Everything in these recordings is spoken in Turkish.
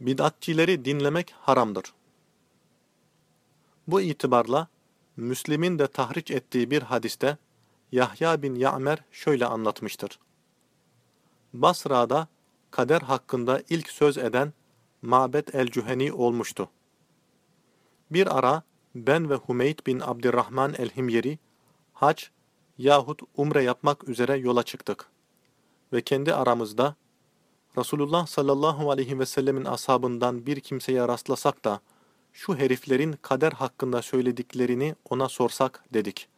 Bid'atçileri dinlemek haramdır. Bu itibarla Müslim'in de tahriç ettiği bir hadiste Yahya bin Ya'mer şöyle anlatmıştır. Basra'da kader hakkında ilk söz eden Mabet el-Cüheni olmuştu. Bir ara ben ve Hümeyd bin Abdurrahman el-Himyeri hac yahut umre yapmak üzere yola çıktık. Ve kendi aramızda Resulullah sallallahu aleyhi ve sellemin ashabından bir kimseye rastlasak da şu heriflerin kader hakkında söylediklerini ona sorsak dedik.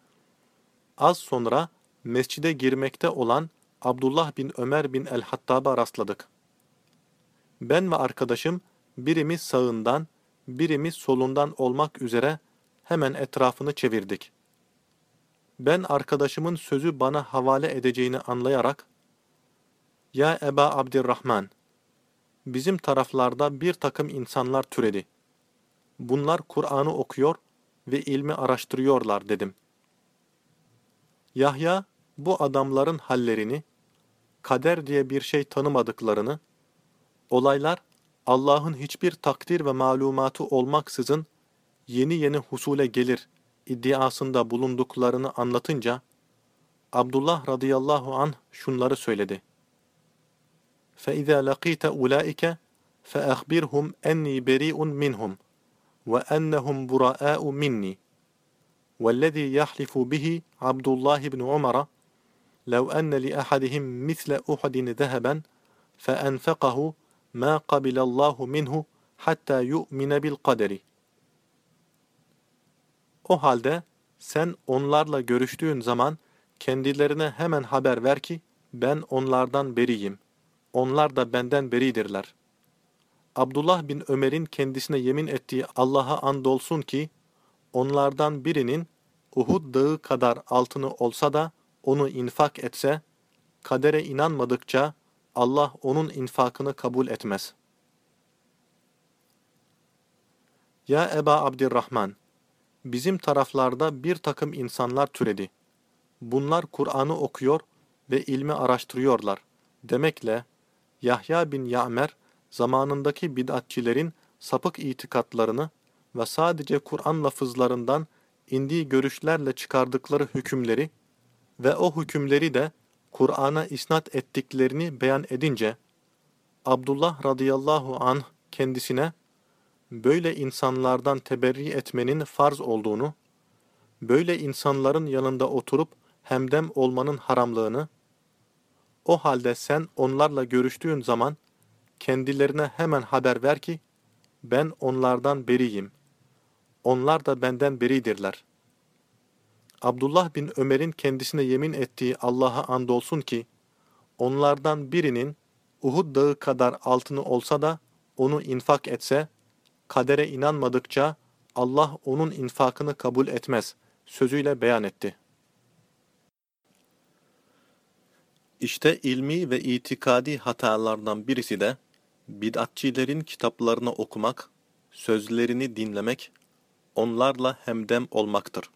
Az sonra mescide girmekte olan Abdullah bin Ömer bin el-Hattab'a rastladık. Ben ve arkadaşım birimiz sağından, birimiz solundan olmak üzere hemen etrafını çevirdik. Ben arkadaşımın sözü bana havale edeceğini anlayarak, ''Ya Eba Abdirrahman, bizim taraflarda bir takım insanlar türedi. Bunlar Kur'an'ı okuyor ve ilmi araştırıyorlar.'' dedim. Yahya, bu adamların hallerini, kader diye bir şey tanımadıklarını, olaylar Allah'ın hiçbir takdir ve malumatı olmaksızın yeni yeni husule gelir iddiasında bulunduklarını anlatınca, Abdullah radıyallahu anh şunları söyledi. فَاِذَا لَقِيتَ اُولَٰئِكَ فَاَخْبِرْهُمْ اَنِّي بَرِيءٌ مِّنْهُمْ وَاَنَّهُمْ بُرَآءُ مِنِّي وَالَّذِي يَحْلِفُ بِهِ عَبْدُ اللّٰهِ بْنُ عُمَرَ لَوْ أَنَّ لِأَحَدِهِمْ مِثْلَ أُحَدٍ ذَهَبًا فَأَنْفَقَهُ مَا قَبِلَ اللّٰهُ مِنْهُ حَتَّى يُؤْمِنَ بِالْقَدَرِ O halde sen onlarla görüştüğün zaman kendilerine hemen haber ver ki ben onlardan beriyim. Onlar da benden beridirler. Abdullah bin Ömer'in kendisine yemin ettiği Allah'a andolsun ki onlardan birinin Uhud dağı kadar altını olsa da onu infak etse, kadere inanmadıkça Allah onun infakını kabul etmez. Ya Eba Abdirrahman! Bizim taraflarda bir takım insanlar türedi. Bunlar Kur'an'ı okuyor ve ilmi araştırıyorlar. Demekle Yahya bin Ya'mer zamanındaki bid'atçilerin sapık itikatlarını ve sadece Kur'an lafızlarından indiği görüşlerle çıkardıkları hükümleri ve o hükümleri de Kur'an'a isnat ettiklerini beyan edince, Abdullah radıyallahu anh kendisine, böyle insanlardan teberri etmenin farz olduğunu, böyle insanların yanında oturup hemdem olmanın haramlığını, o halde sen onlarla görüştüğün zaman, kendilerine hemen haber ver ki, ben onlardan beriyim. Onlar da benden beridirler. Abdullah bin Ömer'in kendisine yemin ettiği Allah'a andolsun ki, onlardan birinin Uhud dağı kadar altını olsa da onu infak etse, kadere inanmadıkça Allah onun infakını kabul etmez sözüyle beyan etti. İşte ilmi ve itikadi hatalardan birisi de bid'atçilerin kitaplarını okumak, sözlerini dinlemek, onlarla hemdem olmaktır.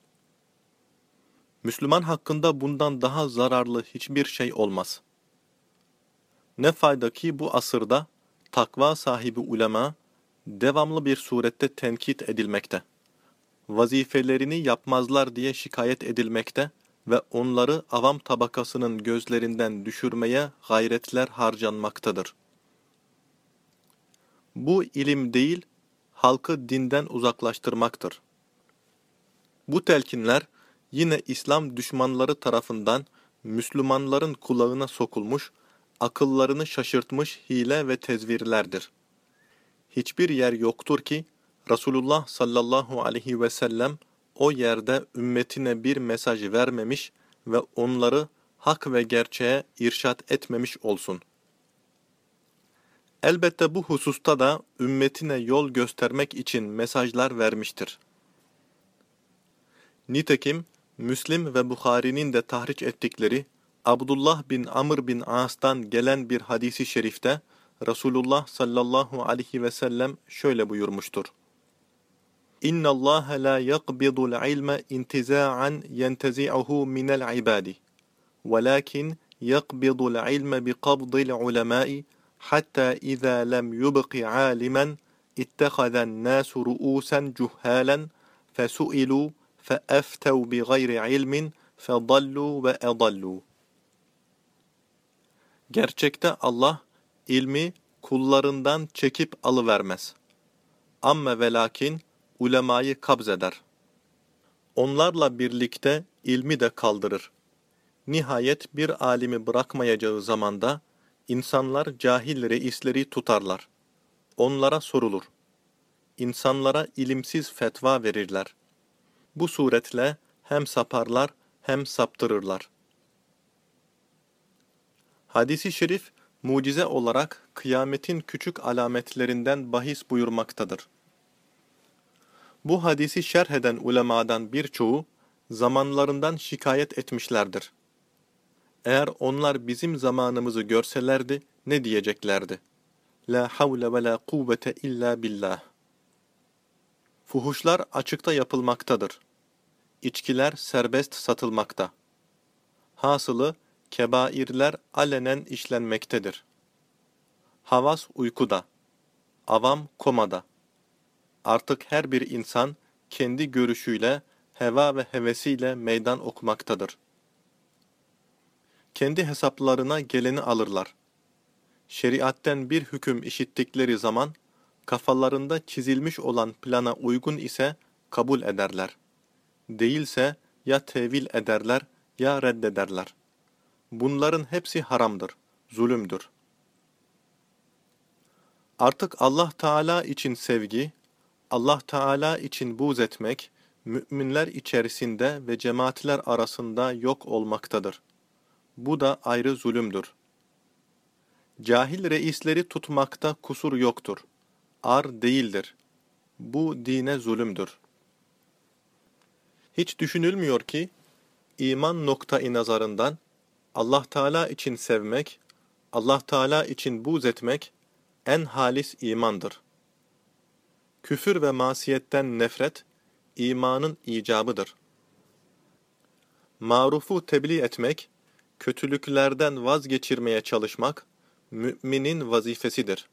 Müslüman hakkında bundan daha zararlı hiçbir şey olmaz. Ne fayda ki bu asırda takva sahibi ulema devamlı bir surette tenkit edilmekte. Vazifelerini yapmazlar diye şikayet edilmekte ve onları avam tabakasının gözlerinden düşürmeye gayretler harcanmaktadır. Bu ilim değil, halkı dinden uzaklaştırmaktır. Bu telkinler, yine İslam düşmanları tarafından Müslümanların kulağına sokulmuş, akıllarını şaşırtmış hile ve tezvirlerdir. Hiçbir yer yoktur ki, Resulullah sallallahu aleyhi ve sellem o yerde ümmetine bir mesaj vermemiş ve onları hak ve gerçeğe irşat etmemiş olsun. Elbette bu hususta da ümmetine yol göstermek için mesajlar vermiştir. Nitekim, Müslim ve Bukhari'nin de tahriç ettikleri Abdullah bin Amr bin As'tan gelen bir hadisi şerifte Resulullah sallallahu aleyhi ve sellem şöyle buyurmuştur. إن الله لا يقبض العلم انتزاعا ينتزعه من العباد ولكن يقبض العلم بقبض العلماء حتى إذا لم يبق عالما اتخذ الناس رؤوسا جهالا فسئلوا فأفتوا بغير علم فضلوا وأضلوا. Gerçekte Allah ilmi kullarından çekip alıvermez. Amma ve lakin ulemayı kabzeder. Onlarla birlikte ilmi de kaldırır. Nihayet bir alimi bırakmayacağı zamanda insanlar cahil reisleri tutarlar. Onlara sorulur. İnsanlara ilimsiz fetva verirler. Bu suretle hem saparlar hem saptırırlar. Hadisi şerif, mucize olarak kıyametin küçük alametlerinden bahis buyurmaktadır. Bu hadisi şerh eden ulemadan birçoğu, zamanlarından şikayet etmişlerdir. Eğer onlar bizim zamanımızı görselerdi, ne diyeceklerdi? La havle ve la kuvvete illa billah. Fuhuşlar açıkta yapılmaktadır. İçkiler serbest satılmakta. Hasılı, kebairler alenen işlenmektedir. Havas uykuda, avam komada. Artık her bir insan kendi görüşüyle, heva ve hevesiyle meydan okumaktadır. Kendi hesaplarına geleni alırlar. Şeriatten bir hüküm işittikleri zaman, kafalarında çizilmiş olan plana uygun ise kabul ederler. Değilse ya tevil ederler ya reddederler. Bunların hepsi haramdır, zulümdür. Artık Allah Teala için sevgi, Allah Teala için buğz etmek, müminler içerisinde ve cemaatler arasında yok olmaktadır. Bu da ayrı zulümdür. Cahil reisleri tutmakta kusur yoktur. Ar değildir. Bu dine zulümdür. Hiç düşünülmüyor ki, iman noktayı nazarından Allah Teala için sevmek, Allah Teala için buğz etmek en halis imandır. Küfür ve masiyetten nefret, imanın icabıdır. Marufu tebliğ etmek, kötülüklerden vazgeçirmeye çalışmak, müminin vazifesidir.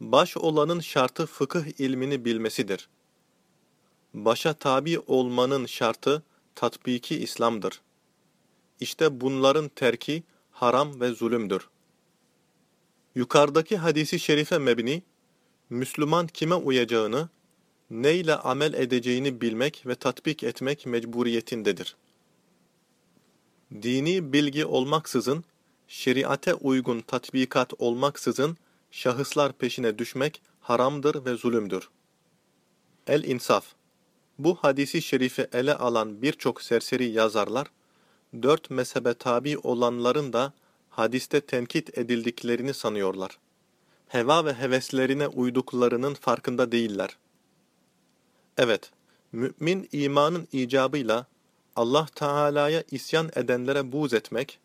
Baş olanın şartı fıkıh ilmini bilmesidir. Başa tabi olmanın şartı tatbiki İslam'dır. İşte bunların terki haram ve zulümdür. Yukarıdaki hadisi şerife mebni, Müslüman kime uyacağını, neyle amel edeceğini bilmek ve tatbik etmek mecburiyetindedir. Dini bilgi olmaksızın, şeriate uygun tatbikat olmaksızın, şahıslar peşine düşmek haramdır ve zulümdür. El-İnsaf Bu hadisi şerifi ele alan birçok serseri yazarlar, dört mezhebe tabi olanların da hadiste tenkit edildiklerini sanıyorlar. Heva ve heveslerine uyduklarının farkında değiller. Evet, mümin imanın icabıyla Allah Teala'ya isyan edenlere buğz etmek,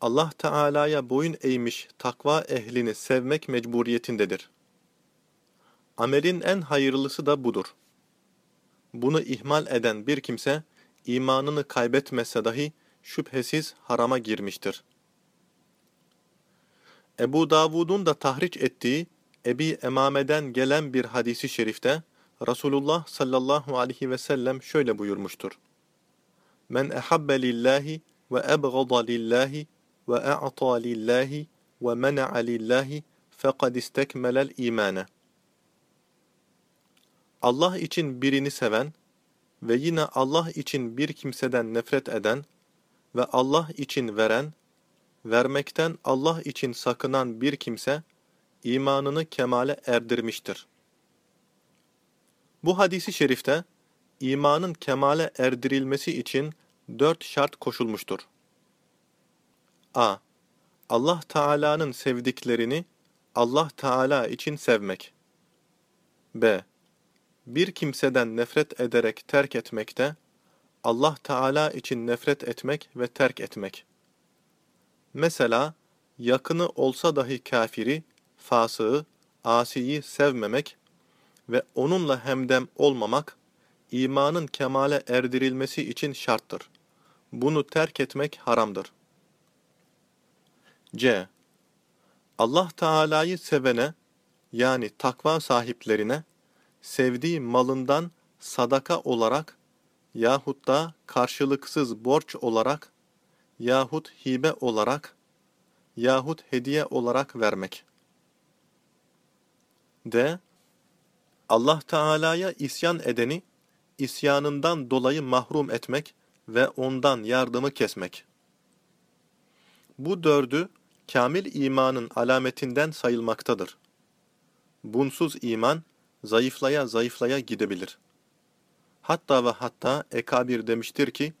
Allah Teala'ya boyun eğmiş takva ehlini sevmek mecburiyetindedir. Amelin en hayırlısı da budur. Bunu ihmal eden bir kimse, imanını kaybetmese dahi şüphesiz harama girmiştir. Ebu Davud'un da tahriç ettiği Ebi Emame'den gelen bir hadisi şerifte Resulullah sallallahu aleyhi ve sellem şöyle buyurmuştur. Men ehabbe lillahi ve ebgada lillahi ve e'ta lillahi ve mena'a lillahi fekad istekmelel imane. Allah için birini seven ve yine Allah için bir kimseden nefret eden ve Allah için veren, vermekten Allah için sakınan bir kimse, imanını kemale erdirmiştir. Bu hadisi şerifte, imanın kemale erdirilmesi için dört şart koşulmuştur. a. Allah Teala'nın sevdiklerini Allah Teala için sevmek. b. Bir kimseden nefret ederek terk etmekte, Allah Teala için nefret etmek ve terk etmek. Mesela, yakını olsa dahi kafiri, fasığı, asiyi sevmemek ve onunla hemdem olmamak, imanın kemale erdirilmesi için şarttır. Bunu terk etmek haramdır. C. Allah Teala'yı sevene yani takva sahiplerine sevdiği malından sadaka olarak yahut da karşılıksız borç olarak yahut hibe olarak yahut hediye olarak vermek. D. Allah Teala'ya isyan edeni isyanından dolayı mahrum etmek ve ondan yardımı kesmek. Bu dördü kamil imanın alametinden sayılmaktadır. Bunsuz iman zayıflaya zayıflaya gidebilir. Hatta ve hatta Ekabir demiştir ki,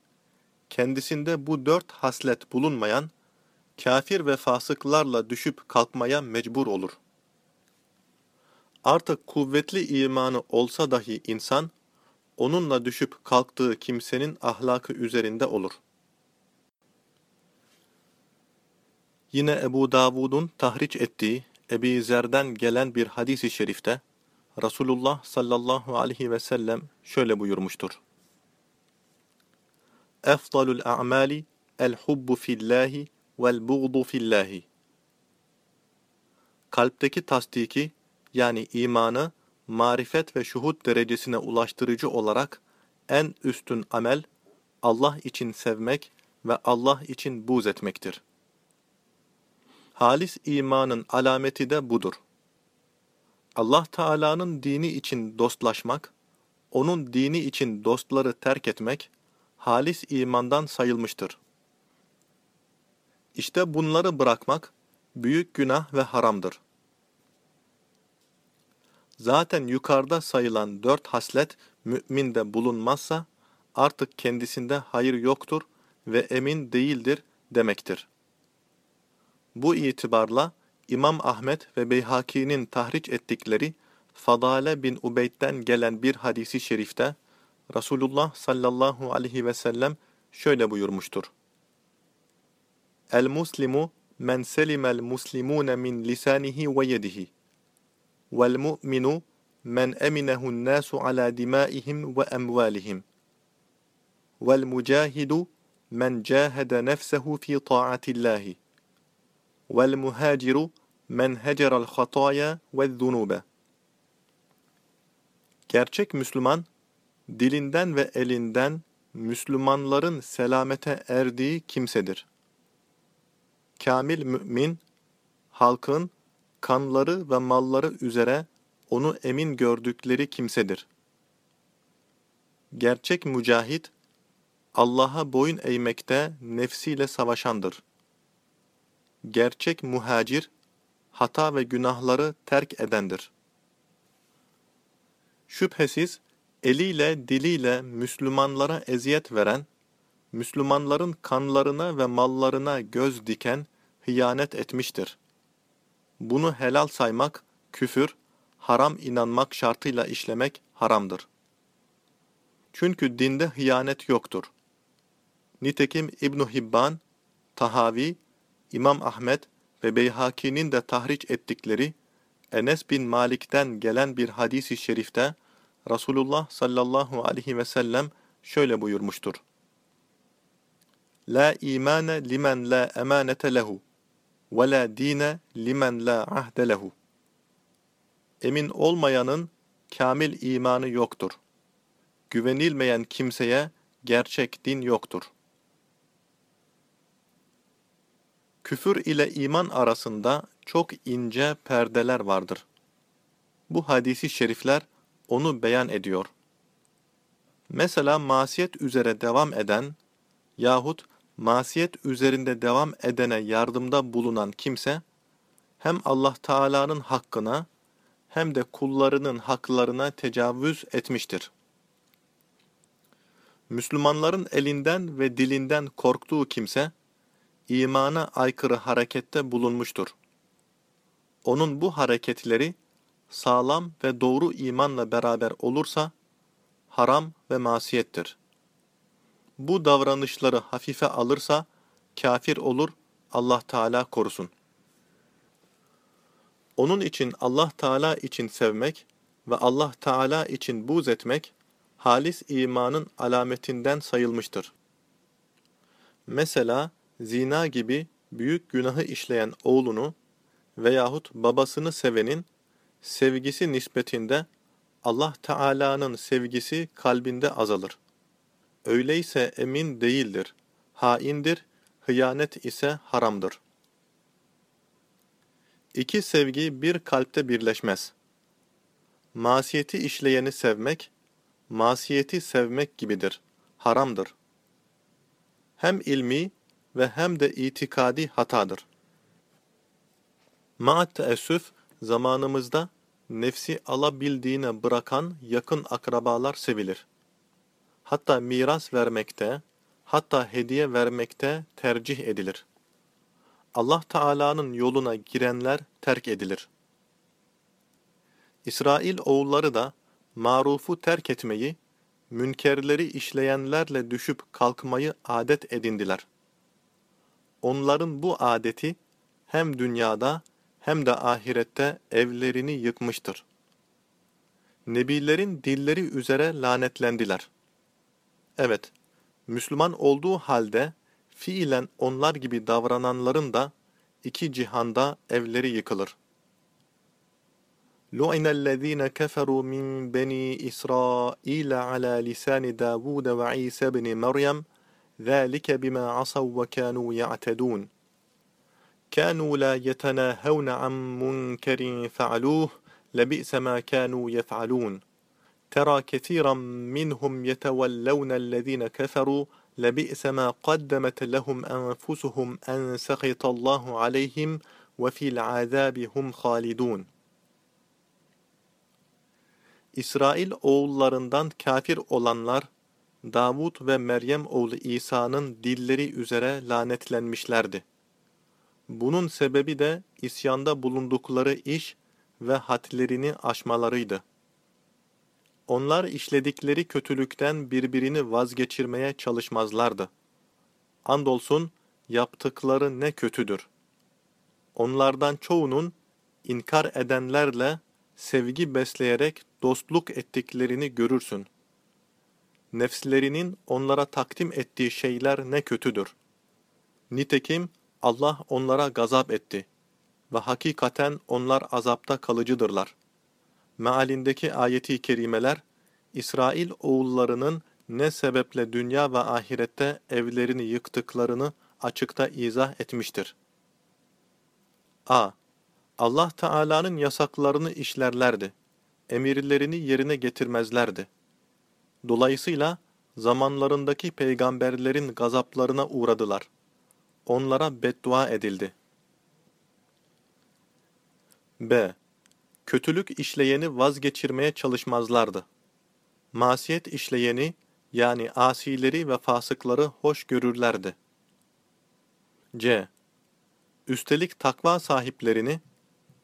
kendisinde bu dört haslet bulunmayan, kafir ve fasıklarla düşüp kalkmaya mecbur olur. Artık kuvvetli imanı olsa dahi insan, onunla düşüp kalktığı kimsenin ahlakı üzerinde olur. Yine Ebu Davud'un tahriç ettiği Ebi Zer'den gelen bir hadis-i şerifte Resulullah sallallahu aleyhi ve sellem şöyle buyurmuştur. Efdalul a'mali el hubbu fillahi vel buğdu fillahi. Kalpteki tasdiki yani imanı marifet ve şuhud derecesine ulaştırıcı olarak en üstün amel Allah için sevmek ve Allah için buz etmektir. Halis imanın alameti de budur. Allah Teala'nın dini için dostlaşmak, onun dini için dostları terk etmek, halis imandan sayılmıştır. İşte bunları bırakmak, büyük günah ve haramdır. Zaten yukarıda sayılan dört haslet müminde bulunmazsa, artık kendisinde hayır yoktur ve emin değildir demektir. Bu itibarla, İmam Ahmet ve Beyhaki'nin tahriç ettikleri Fadale bin Ubeyd'den gelen bir hadisi şerifte Resulullah sallallahu aleyhi ve sellem şöyle buyurmuştur. El muslimu men selimel muslimune min lisanihi ve yedihi. Vel mu'minu men eminehun nasu ala dimaihim ve emvalihim. Vel mucahidu men cahede nefsehu fi ta'atillahi. Vel muhaciru men heceral hataya ve zunube. Gerçek Müslüman, dilinden ve elinden Müslümanların selamete erdiği kimsedir. Kamil mümin, halkın kanları ve malları üzere onu emin gördükleri kimsedir. Gerçek mücahit, Allah'a boyun eğmekte nefsiyle savaşandır. Gerçek muhacir, hata ve günahları terk edendir. Şüphesiz eliyle diliyle Müslümanlara eziyet veren, Müslümanların kanlarına ve mallarına göz diken hıyanet etmiştir. Bunu helal saymak küfür, haram inanmak şartıyla işlemek haramdır. Çünkü dinde hıyanet yoktur. Nitekim İbn Hibban, Tahavi, İmam Ahmet ve Beyhaki'nin de tahriç ettikleri Enes bin Malik'ten gelen bir hadis-i şerifte Resulullah sallallahu aleyhi ve sellem şöyle buyurmuştur. La imane limen la emanete lehu ve la dine limen la ahde lehu. Emin olmayanın kamil imanı yoktur. Güvenilmeyen kimseye gerçek din yoktur. Küfür ile iman arasında çok ince perdeler vardır. Bu hadisi şerifler onu beyan ediyor. Mesela masiyet üzere devam eden yahut masiyet üzerinde devam edene yardımda bulunan kimse, hem Allah Teala'nın hakkına hem de kullarının haklarına tecavüz etmiştir. Müslümanların elinden ve dilinden korktuğu kimse, imana aykırı harekette bulunmuştur. Onun bu hareketleri sağlam ve doğru imanla beraber olursa haram ve masiyettir. Bu davranışları hafife alırsa kafir olur, Allah Teala korusun. Onun için Allah Teala için sevmek ve Allah Teala için buz etmek halis imanın alametinden sayılmıştır. Mesela zina gibi büyük günahı işleyen oğlunu veyahut babasını sevenin sevgisi nispetinde Allah Teala'nın sevgisi kalbinde azalır. Öyleyse emin değildir, haindir, hıyanet ise haramdır. İki sevgi bir kalpte birleşmez. Masiyeti işleyeni sevmek, masiyeti sevmek gibidir, haramdır. Hem ilmi ve hem de itikadi hatadır. Ma'at teessüf, zamanımızda nefsi alabildiğine bırakan yakın akrabalar sevilir. Hatta miras vermekte, hatta hediye vermekte tercih edilir. Allah Teala'nın yoluna girenler terk edilir. İsrail oğulları da marufu terk etmeyi, münkerleri işleyenlerle düşüp kalkmayı adet edindiler. Onların bu adeti hem dünyada hem de ahirette evlerini yıkmıştır. Nebilerin dilleri üzere lanetlendiler. Evet, Müslüman olduğu halde fiilen onlar gibi davrananların da iki cihanda evleri yıkılır. لُعِنَ الَّذ۪ينَ كَفَرُوا مِنْ بَنِي إِسْرَائِيلَ عَلَى لِسَانِ دَاوُودَ وَعِيسَى بْنِ مَرْيَمَ ذَٰلِكَ بِمَا عَصَوْا وَكَانُوا يَعْتَدُونَ كانوا لا يتناهون عن منكر فعلوه لبئس ما كانوا يفعلون ترى كثيرا منهم يتولون الذين كفروا لبئس ما قدمت لهم أنفسهم أن سخط الله عليهم وفي العذاب هم خالدون İsrail oğullarından kafir olanlar, Davud ve Meryem oğlu İsa'nın dilleri üzere lanetlenmişlerdi. Bunun sebebi de isyanda bulundukları iş ve hadlerini aşmalarıydı. Onlar işledikleri kötülükten birbirini vazgeçirmeye çalışmazlardı. Andolsun yaptıkları ne kötüdür. Onlardan çoğunun inkar edenlerle sevgi besleyerek dostluk ettiklerini görürsün. Nefslerinin onlara takdim ettiği şeyler ne kötüdür. Nitekim Allah onlara gazap etti ve hakikaten onlar azapta kalıcıdırlar. Mealindeki ayeti kerimeler, İsrail oğullarının ne sebeple dünya ve ahirette evlerini yıktıklarını açıkta izah etmiştir. A. Allah Teala'nın yasaklarını işlerlerdi. Emirlerini yerine getirmezlerdi. Dolayısıyla zamanlarındaki peygamberlerin gazaplarına uğradılar. Onlara beddua edildi. B. Kötülük işleyeni vazgeçirmeye çalışmazlardı. Masiyet işleyeni, yani asileri ve fasıkları hoş görürlerdi. C. Üstelik takva sahiplerini,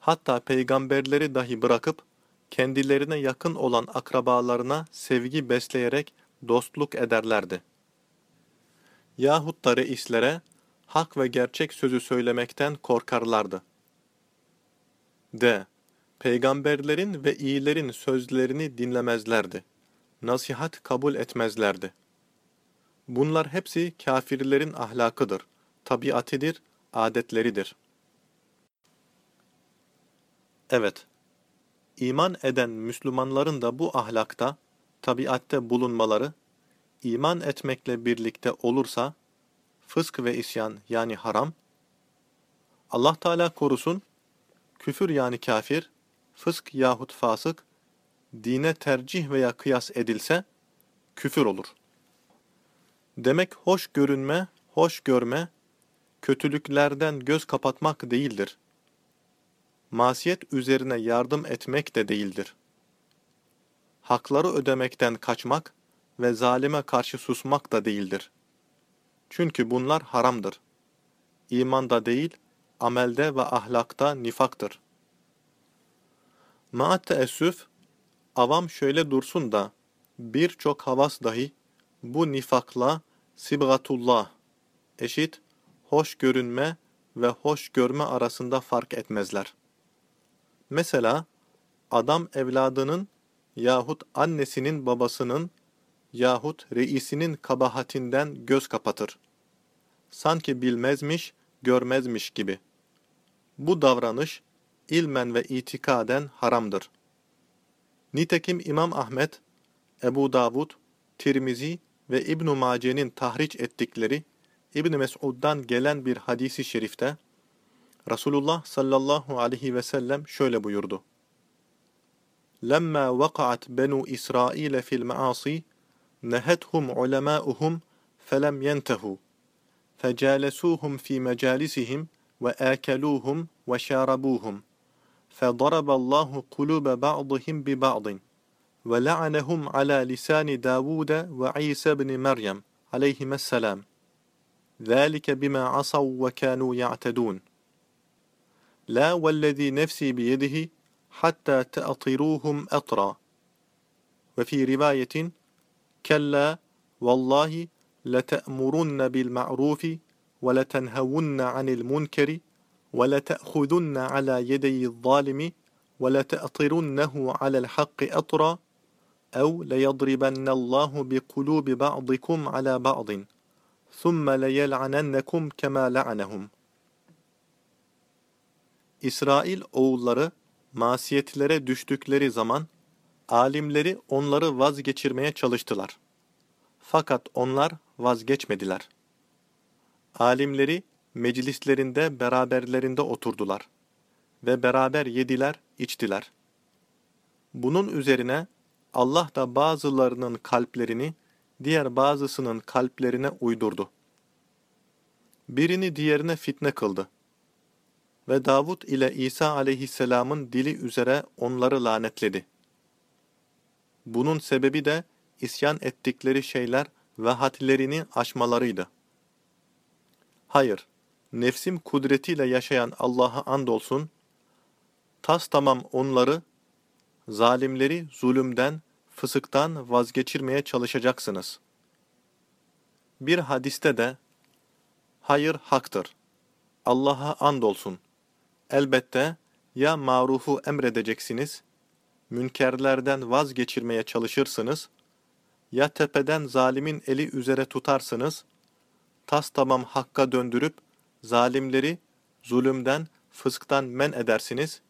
hatta peygamberleri dahi bırakıp, kendilerine yakın olan akrabalarına sevgi besleyerek dostluk ederlerdi. Yahut da reislere, hak ve gerçek sözü söylemekten korkarlardı. D. Peygamberlerin ve iyilerin sözlerini dinlemezlerdi. Nasihat kabul etmezlerdi. Bunlar hepsi kafirlerin ahlakıdır, tabiatidir, adetleridir. Evet, iman eden Müslümanların da bu ahlakta, tabiatte bulunmaları, iman etmekle birlikte olursa, fısk ve isyan yani haram, Allah Teala korusun, küfür yani kafir, fısk yahut fasık, dine tercih veya kıyas edilse, küfür olur. Demek hoş görünme, hoş görme, kötülüklerden göz kapatmak değildir. Masiyet üzerine yardım etmek de değildir. Hakları ödemekten kaçmak ve zalime karşı susmak da değildir. Çünkü bunlar haramdır. İmanda değil, amelde ve ahlakta nifaktır. Maat teessüf, avam şöyle dursun da, birçok havas dahi bu nifakla sibgatullah eşit, hoş görünme ve hoş görme arasında fark etmezler. Mesela, adam evladının yahut annesinin babasının yahut reisinin kabahatinden göz kapatır. Sanki bilmezmiş, görmezmiş gibi. Bu davranış ilmen ve itikaden haramdır. Nitekim İmam Ahmet, Ebu Davud, Tirmizi ve İbn-i Mace'nin tahriç ettikleri İbn Mes'ud'dan gelen bir hadisi şerifte Resulullah sallallahu aleyhi ve sellem şöyle buyurdu. لما وقعت بنو إسرائيل في المعاصي نهتهم علماؤهم فلم ينتهوا فجالسوهم في مجالسهم وآكلوهم وشاربوهم فضرب الله قلوب بعضهم ببعض ولعنهم على لسان داود وعيسى بن مريم عليهما السلام. ذلك بما عصوا وكانوا يعتدون. لا والذي نفسي بيده حتى تأطروهم أطرا. وفي رواية كلا والله لتأمرن بالمعروف ولتنهون عن المنكر ولتأخذن على يدي الظالم ولتأطرنه على الحق أطرا أو ليضربن الله بقلوب بعضكم على بعض ثم ليلعننكم كما لعنهم İsrail oğulları masiyetlere düştükleri zaman alimleri onları vazgeçirmeye çalıştılar. Fakat onlar vazgeçmediler. Alimleri meclislerinde beraberlerinde oturdular ve beraber yediler, içtiler. Bunun üzerine Allah da bazılarının kalplerini diğer bazısının kalplerine uydurdu. Birini diğerine fitne kıldı. Ve Davud ile İsa aleyhisselamın dili üzere onları lanetledi. Bunun sebebi de isyan ettikleri şeyler ve hadlerini aşmalarıydı. Hayır, nefsim kudretiyle yaşayan Allah'a andolsun, tas tamam onları, zalimleri zulümden, fısıktan vazgeçirmeye çalışacaksınız. Bir hadiste de, hayır haktır, Allah'a andolsun. Elbette ya marufu emredeceksiniz, münkerlerden vazgeçirmeye çalışırsınız, ya tepeden zalimin eli üzere tutarsınız, tas tamam hakka döndürüp, zalimleri zulümden, fısktan men edersiniz,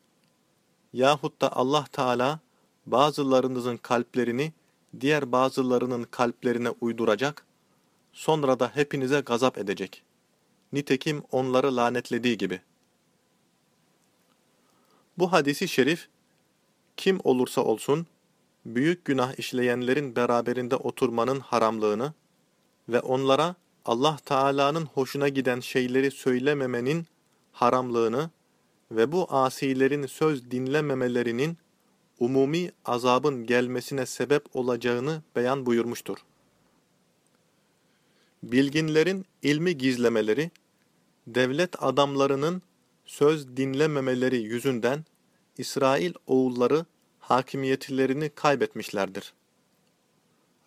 yahut da Allah Teala bazılarınızın kalplerini diğer bazılarının kalplerine uyduracak, sonra da hepinize gazap edecek. Nitekim onları lanetlediği gibi. Bu hadisi şerif, kim olursa olsun, büyük günah işleyenlerin beraberinde oturmanın haramlığını ve onlara Allah Teala'nın hoşuna giden şeyleri söylememenin haramlığını ve bu asilerin söz dinlememelerinin umumi azabın gelmesine sebep olacağını beyan buyurmuştur. Bilginlerin ilmi gizlemeleri, devlet adamlarının söz dinlememeleri yüzünden İsrail oğulları hakimiyetlerini kaybetmişlerdir.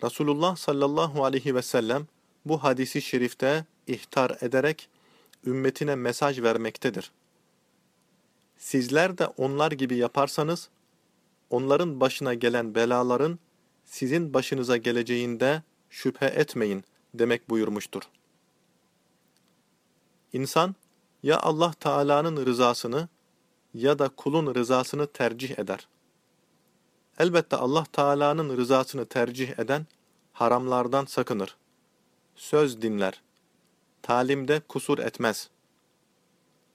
Resulullah sallallahu aleyhi ve sellem bu hadisi şerifte ihtar ederek ümmetine mesaj vermektedir. Sizler de onlar gibi yaparsanız, onların başına gelen belaların sizin başınıza geleceğinde şüphe etmeyin demek buyurmuştur. İnsan ya Allah Teala'nın rızasını ya da kulun rızasını tercih eder. Elbette Allah Teala'nın rızasını tercih eden haramlardan sakınır. Söz dinler. Talimde kusur etmez.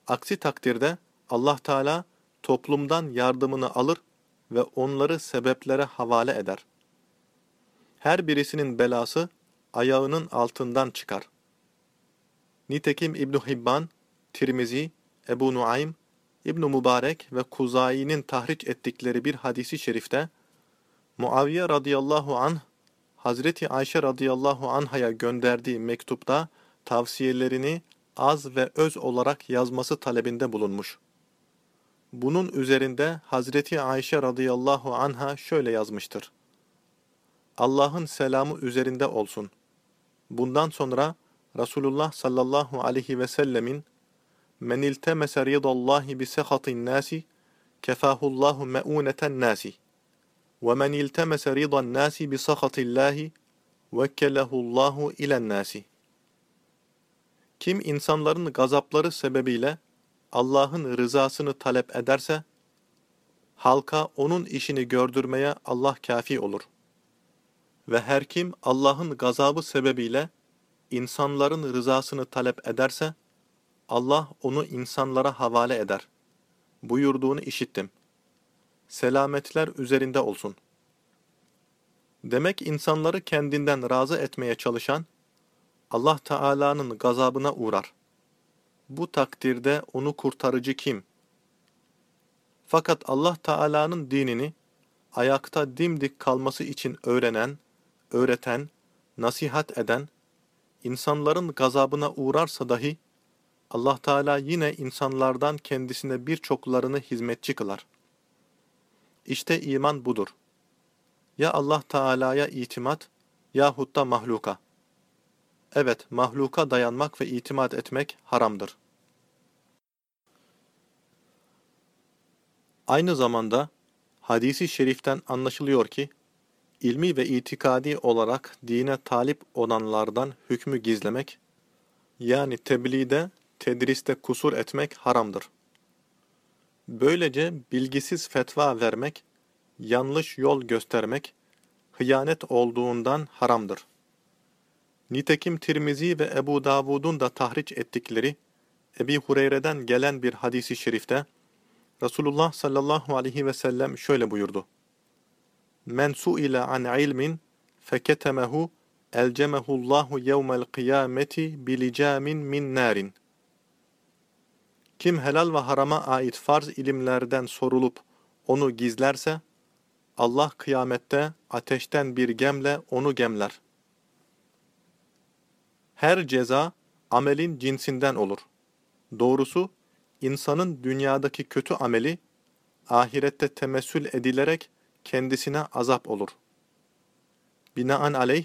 Aksi takdirde Allah Teala toplumdan yardımını alır ve onları sebeplere havale eder. Her birisinin belası ayağının altından çıkar. Nitekim İbn Hibban, Tirmizi, Ebu Nuaym, İbn Mübarek ve Kuzayi'nin tahriç ettikleri bir hadisi şerifte Muaviye radıyallahu anh Hazreti Ayşe radıyallahu anh'a gönderdiği mektupta tavsiyelerini az ve öz olarak yazması talebinde bulunmuş. Bunun üzerinde Hazreti Ayşe radıyallahu anha şöyle yazmıştır. Allah'ın selamı üzerinde olsun. Bundan sonra Resulullah sallallahu aleyhi ve sellemin Men iltemese ridallahi bi sehatin nasi kefahullahu me'uneten nasi ve men iltemese ridan nasi bi sahatillahi vekkelehullahu ilen nasi Kim insanların gazapları sebebiyle Allah'ın rızasını talep ederse, halka onun işini gördürmeye Allah kafi olur. Ve her kim Allah'ın gazabı sebebiyle insanların rızasını talep ederse, Allah onu insanlara havale eder. Buyurduğunu işittim. Selametler üzerinde olsun. Demek insanları kendinden razı etmeye çalışan, Allah Teala'nın gazabına uğrar. Bu takdirde onu kurtarıcı kim? Fakat Allah Teala'nın dinini ayakta dimdik kalması için öğrenen, öğreten, nasihat eden, insanların gazabına uğrarsa dahi Allah Teala yine insanlardan kendisine birçoklarını hizmetçi kılar. İşte iman budur. Ya Allah Teala'ya itimat yahut da mahluka. Evet, mahluka dayanmak ve itimat etmek haramdır. Aynı zamanda hadisi şeriften anlaşılıyor ki, ilmi ve itikadi olarak dine talip olanlardan hükmü gizlemek, yani tebliğde, tedriste kusur etmek haramdır. Böylece bilgisiz fetva vermek, yanlış yol göstermek, hıyanet olduğundan haramdır. Nitekim Tirmizi ve Ebu Davud'un da tahriç ettikleri Ebi Hureyre'den gelen bir hadisi şerifte Resulullah sallallahu aleyhi ve sellem şöyle buyurdu. Men su'ile an ilmin feketemehu elcemehullahu yevmel kıyameti bilicamin min narin. Kim helal ve harama ait farz ilimlerden sorulup onu gizlerse, Allah kıyamette ateşten bir gemle onu gemler. Her ceza amelin cinsinden olur. Doğrusu insanın dünyadaki kötü ameli ahirette temessül edilerek kendisine azap olur. Binaenaleyh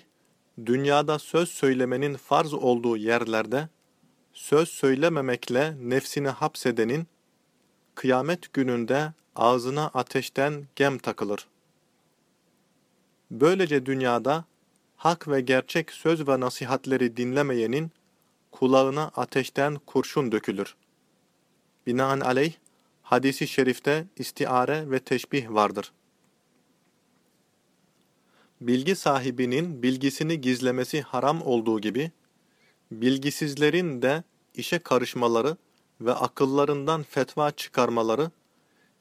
dünyada söz söylemenin farz olduğu yerlerde söz söylememekle nefsini hapsedenin kıyamet gününde ağzına ateşten gem takılır. Böylece dünyada hak ve gerçek söz ve nasihatleri dinlemeyenin kulağına ateşten kurşun dökülür. Binaenaleyh hadisi şerifte istiare ve teşbih vardır. Bilgi sahibinin bilgisini gizlemesi haram olduğu gibi, bilgisizlerin de işe karışmaları ve akıllarından fetva çıkarmaları,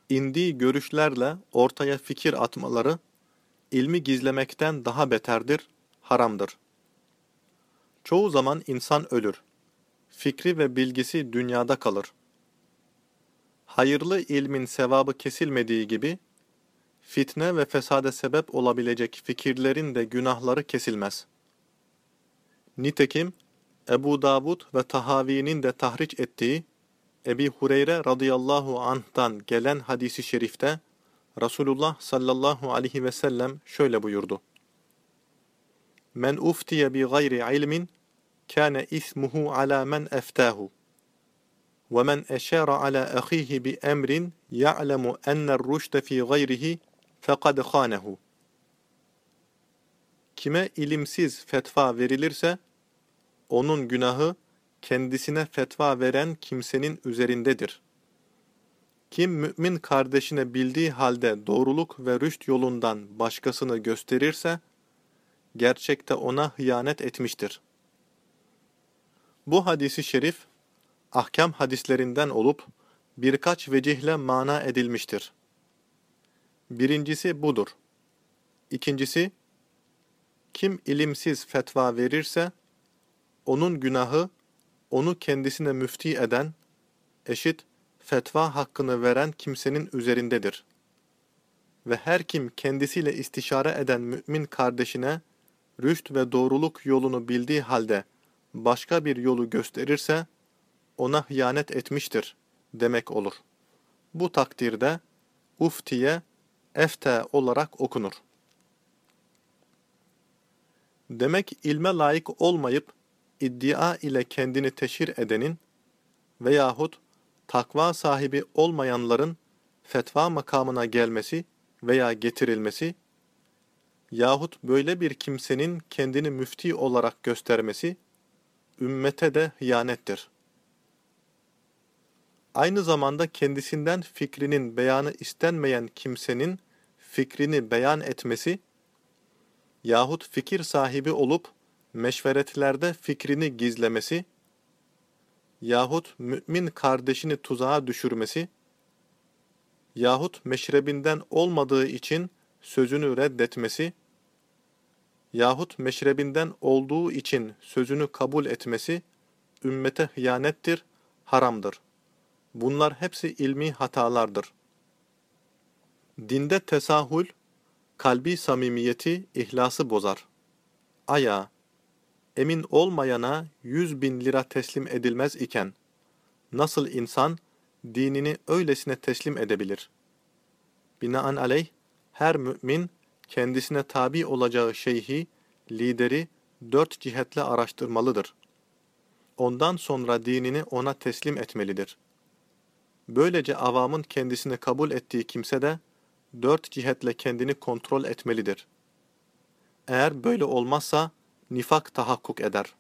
indiği görüşlerle ortaya fikir atmaları, ilmi gizlemekten daha beterdir, haramdır. Çoğu zaman insan ölür. Fikri ve bilgisi dünyada kalır. Hayırlı ilmin sevabı kesilmediği gibi, fitne ve fesade sebep olabilecek fikirlerin de günahları kesilmez. Nitekim, Ebu Davud ve Tahavi'nin de tahriç ettiği Ebi Hureyre radıyallahu anh'tan gelen hadisi şerifte Resulullah sallallahu aleyhi ve sellem şöyle buyurdu. Men uftiye bi gayri ilmin kâne ismuhu ala men eftahu. Ve men eşâre ala ahihi bi emrin ya'lemu enne'r rüşte fi gayrihi fekad khânehu. Kime ilimsiz fetva verilirse, onun günahı kendisine fetva veren kimsenin üzerindedir. Kim mümin kardeşine bildiği halde doğruluk ve rüşt yolundan başkasını gösterirse, gerçekte ona hıyanet etmiştir. Bu hadisi şerif, ahkam hadislerinden olup birkaç vecihle mana edilmiştir. Birincisi budur. İkincisi, kim ilimsiz fetva verirse, onun günahı, onu kendisine müfti eden, eşit, fetva hakkını veren kimsenin üzerindedir. Ve her kim kendisiyle istişare eden mümin kardeşine, rüşt ve doğruluk yolunu bildiği halde başka bir yolu gösterirse, ona hıyanet etmiştir demek olur. Bu takdirde uftiye efte olarak okunur. Demek ilme layık olmayıp iddia ile kendini teşhir edenin veyahut takva sahibi olmayanların fetva makamına gelmesi veya getirilmesi yahut böyle bir kimsenin kendini müfti olarak göstermesi ümmete de hıyanettir. Aynı zamanda kendisinden fikrinin beyanı istenmeyen kimsenin fikrini beyan etmesi yahut fikir sahibi olup meşveretlerde fikrini gizlemesi yahut mümin kardeşini tuzağa düşürmesi yahut meşrebinden olmadığı için sözünü reddetmesi yahut meşrebinden olduğu için sözünü kabul etmesi ümmete hıyanettir, haramdır. Bunlar hepsi ilmi hatalardır. Dinde tesahül, kalbi samimiyeti, ihlası bozar. Aya, emin olmayana yüz bin lira teslim edilmez iken, nasıl insan dinini öylesine teslim edebilir? Binaenaleyh, her mümin kendisine tabi olacağı şeyhi, lideri dört cihetle araştırmalıdır. Ondan sonra dinini ona teslim etmelidir. Böylece avamın kendisini kabul ettiği kimse de dört cihetle kendini kontrol etmelidir. Eğer böyle olmazsa nifak tahakkuk eder.''